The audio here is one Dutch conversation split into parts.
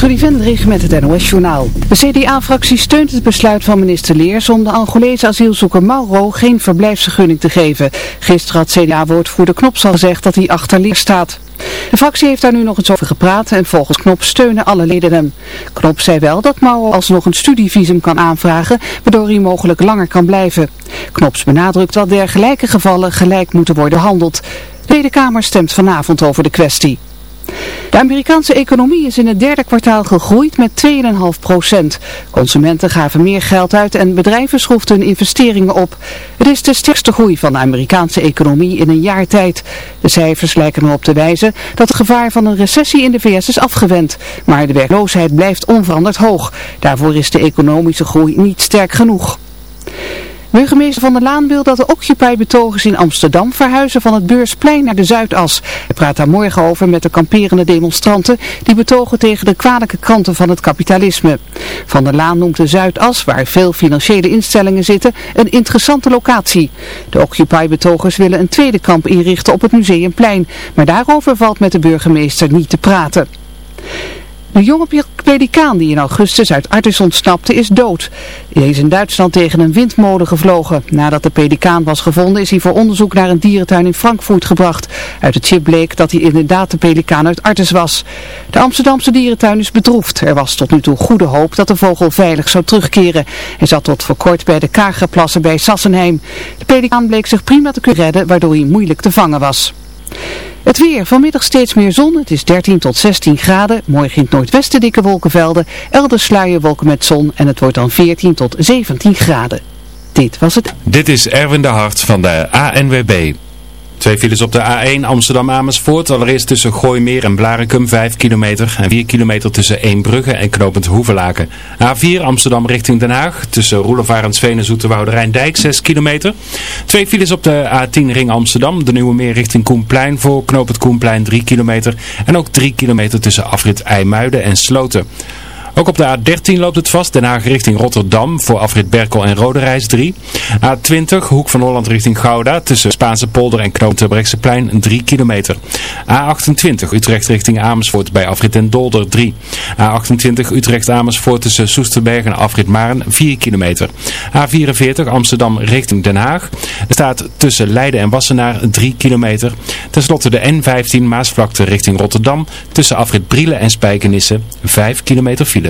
Trudy Vendrich met het NOS-journaal. De CDA-fractie steunt het besluit van minister Leers om de Angolese asielzoeker Mauro geen verblijfsvergunning te geven. Gisteren had CDA-woordvoerder Knops al gezegd dat hij achter Leers staat. De fractie heeft daar nu nog eens over gepraat en volgens Knop steunen alle leden hem. Knop zei wel dat Mauro alsnog een studievisum kan aanvragen, waardoor hij mogelijk langer kan blijven. Knops benadrukt dat dergelijke gevallen gelijk moeten worden behandeld. De Tweede Kamer stemt vanavond over de kwestie. De Amerikaanse economie is in het derde kwartaal gegroeid met 2,5 procent. Consumenten gaven meer geld uit en bedrijven schroefden hun investeringen op. Het is de sterkste groei van de Amerikaanse economie in een jaar tijd. De cijfers lijken erop te wijzen dat het gevaar van een recessie in de VS is afgewend. Maar de werkloosheid blijft onveranderd hoog. Daarvoor is de economische groei niet sterk genoeg. Burgemeester Van der Laan wil dat de Occupy-betogers in Amsterdam verhuizen van het Beursplein naar de Zuidas. Hij praat daar morgen over met de kamperende demonstranten die betogen tegen de kwalijke kanten van het kapitalisme. Van der Laan noemt de Zuidas, waar veel financiële instellingen zitten, een interessante locatie. De Occupy-betogers willen een tweede kamp inrichten op het Museumplein, maar daarover valt met de burgemeester niet te praten. De jonge pelikaan die in augustus uit Artis ontsnapte is dood. Hij is in Duitsland tegen een windmolen gevlogen. Nadat de pelikaan was gevonden is hij voor onderzoek naar een dierentuin in Frankfurt gebracht. Uit het chip bleek dat hij inderdaad de pelikaan uit Artis was. De Amsterdamse dierentuin is bedroefd. Er was tot nu toe goede hoop dat de vogel veilig zou terugkeren. Hij zat tot voor kort bij de Kagerplassen bij Sassenheim. De pelikaan bleek zich prima te kunnen redden waardoor hij moeilijk te vangen was. Het weer, vanmiddag steeds meer zon, het is 13 tot 16 graden. Morgen in het noordwesten dikke wolkenvelden, elders sluierwolken met zon en het wordt dan 14 tot 17 graden. Dit was het. Dit is Erwin de Hart van de ANWB. Twee files op de A1 Amsterdam-Amersfoort. Allereerst tussen Gooimeer en Blarikum 5 kilometer. En 4 kilometer tussen Eembrugge en Knopend Hoevelaken. A4 Amsterdam richting Den Haag. Tussen Roelevarensveen en Zoeterwoude Rijndijk 6 kilometer. Twee files op de A10 Ring Amsterdam. De Nieuwe Meer richting Koenplein voor Knopend Koenplein 3 kilometer. En ook 3 kilometer tussen afrit IJmuiden en Sloten. Ook op de A13 loopt het vast. Den Haag richting Rotterdam voor afrit Berkel en Roderijs 3. A20 Hoek van Holland richting Gouda tussen Spaanse polder en Knoop Terbrechtseplein 3 kilometer. A28 Utrecht richting Amersfoort bij afrit en Dolder 3. A28 Utrecht Amersfoort tussen Soesterberg en afrit Maren 4 kilometer. A44 Amsterdam richting Den Haag. Er staat tussen Leiden en Wassenaar 3 kilometer. Ten slotte de N15 Maasvlakte richting Rotterdam tussen afrit Brielen en Spijkenisse 5 kilometer file.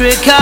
Africa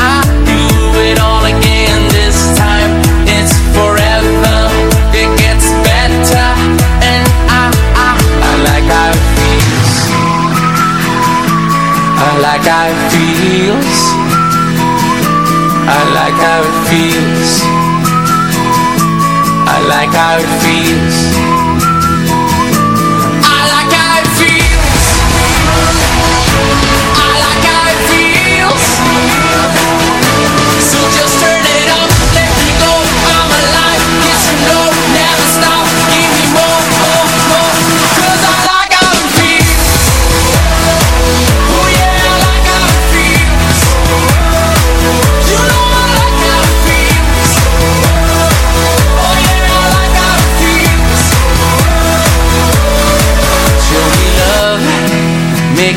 I do it all again this time. It's forever it gets better and I I like how it feels.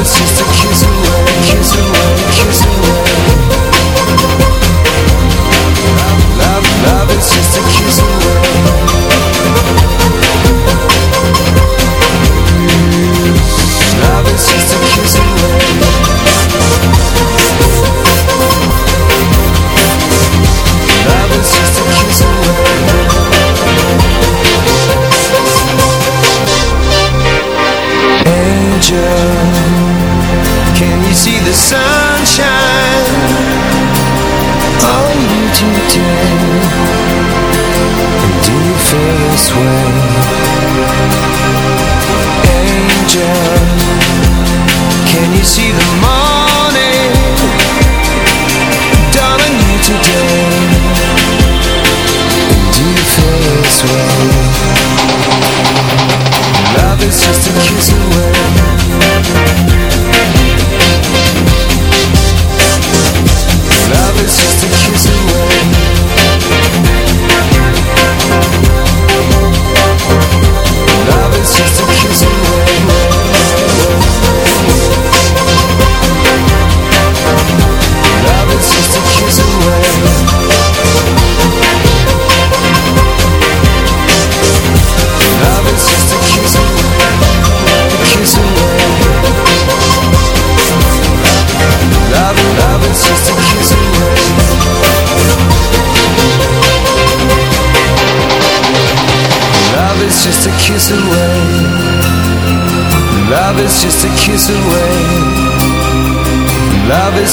It's just away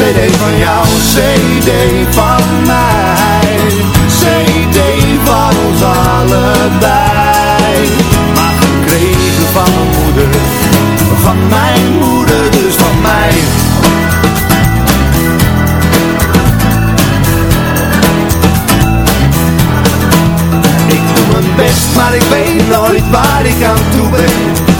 CD van jou, CD van mij CD van ons allebei. Maar kregen van mijn moeder Van mijn moeder, dus van mij. Ik doe mijn best, maar ik weet nooit waar ik aan toe ben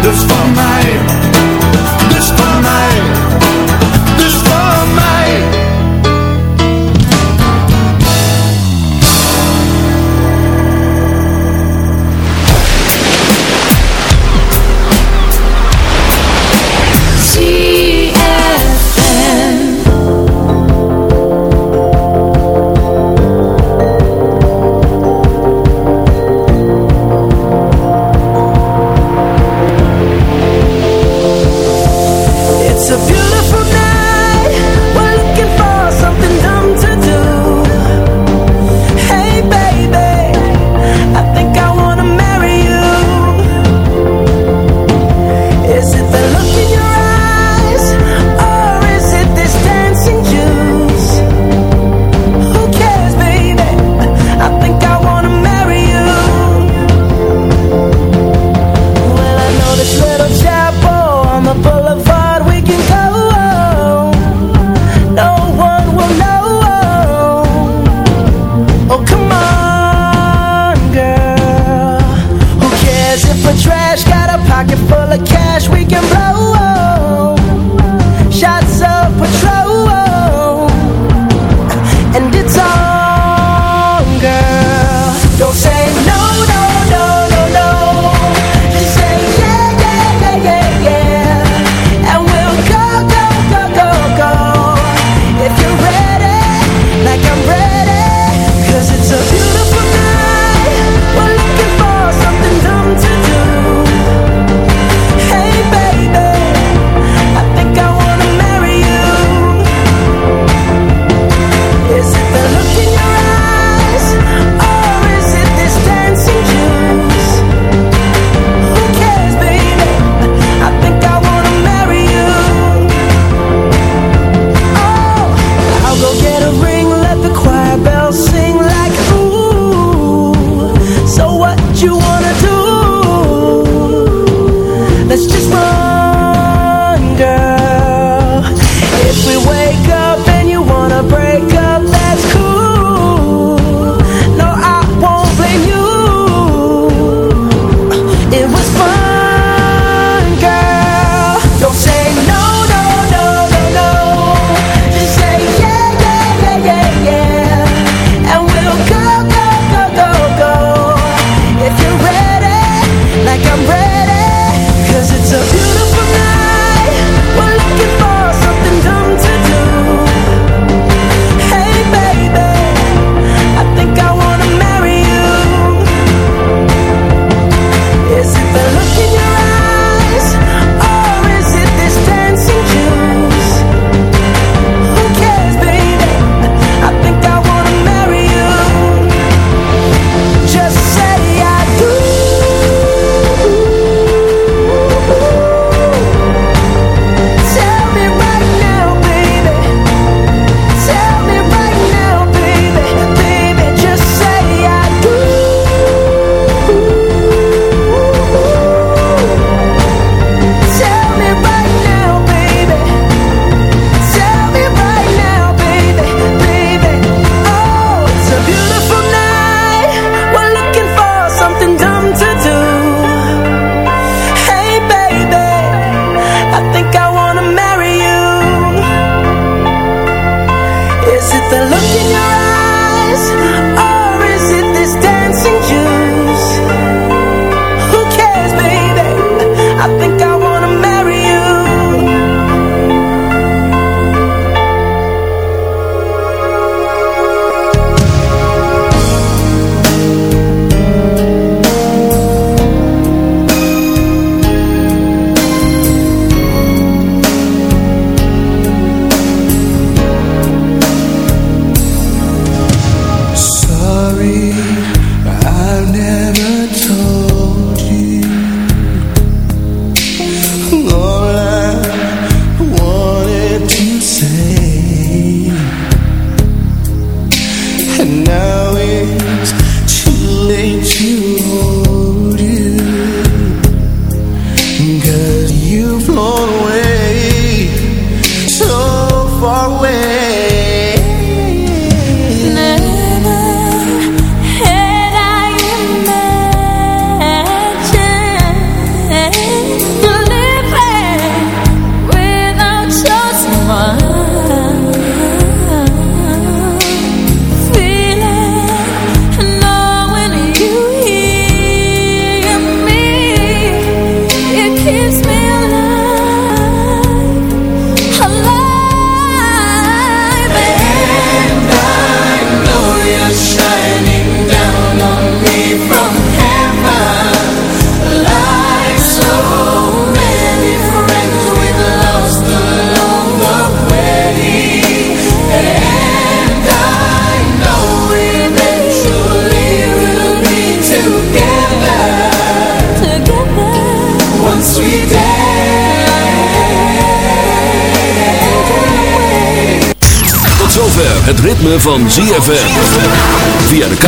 Dus van mij. Dus van mij